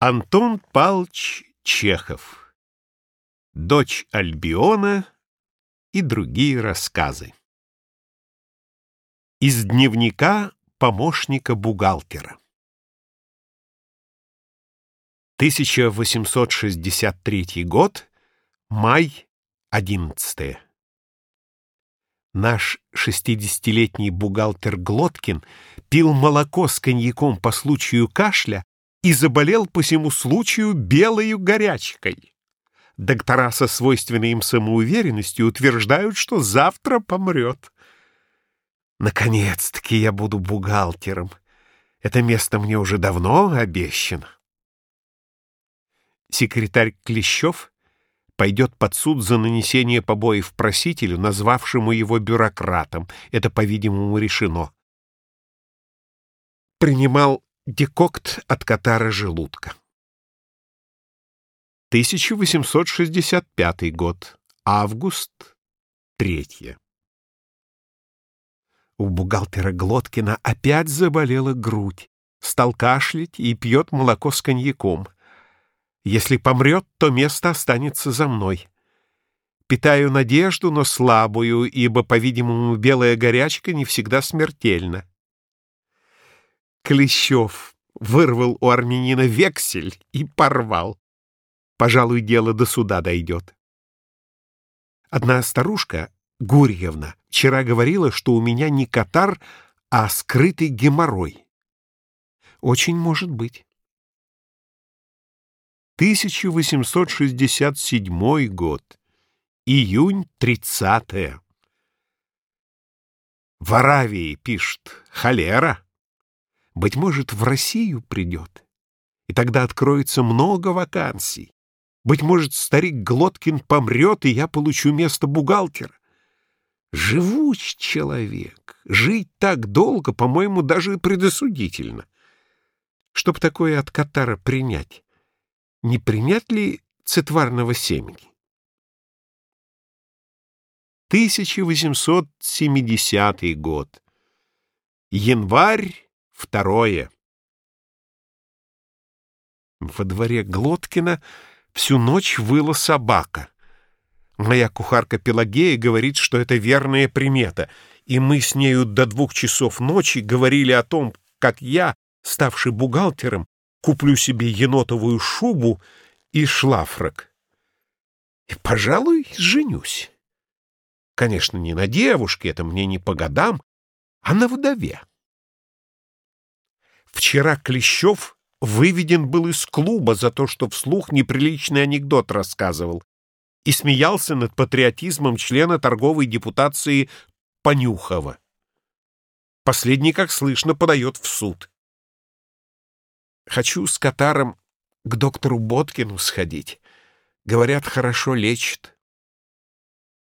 Антон Палч Чехов. Дочь Альбиона и другие рассказы. Из дневника помощника бухгалтера. 1863 год, май 11 Наш шестидесятилетний бухгалтер Глоткин пил молоко с коньяком по случаю кашля и заболел по всему случаю белою горячкой. Доктора со свойственной им самоуверенностью утверждают, что завтра помрет. Наконец-таки я буду бухгалтером. Это место мне уже давно обещано. Секретарь Клещев пойдет под суд за нанесение побоев просителю, назвавшему его бюрократом. Это, по-видимому, решено. Принимал Декокт от катара желудка. 1865 год. Август. Третье. У бухгалтера Глоткина опять заболела грудь. Стал кашлять и пьет молоко с коньяком. Если помрет, то место останется за мной. Питаю надежду, но слабую, ибо, по-видимому, белая горячка не всегда смертельна. Клещев вырвал у армянина вексель и порвал. Пожалуй, дело до суда дойдет. Одна старушка, Гурьевна, вчера говорила, что у меня не катар, а скрытый геморрой. Очень может быть. 1867 год. Июнь 30 -е. В Аравии, пишет, холера. Быть может, в Россию придет, и тогда откроется много вакансий. Быть может, старик Глоткин помрет, и я получу место бухгалтера. Живуч человек. Жить так долго, по-моему, даже предосудительно. Чтоб такое от Катара принять, не принять ли цитварного семени? 1870 год. Январь Второе. Во дворе Глоткина всю ночь выла собака. Моя кухарка Пелагея говорит, что это верная примета, и мы с нею до двух часов ночи говорили о том, как я, ставший бухгалтером, куплю себе енотовую шубу и шлафрок. И, пожалуй, женюсь. Конечно, не на девушке, это мне не по годам, а на вдове. Вчера Клещев выведен был из клуба за то, что вслух неприличный анекдот рассказывал и смеялся над патриотизмом члена торговой депутации Понюхова. Последний, как слышно, подает в суд. Хочу с Катаром к доктору Боткину сходить. Говорят, хорошо лечит.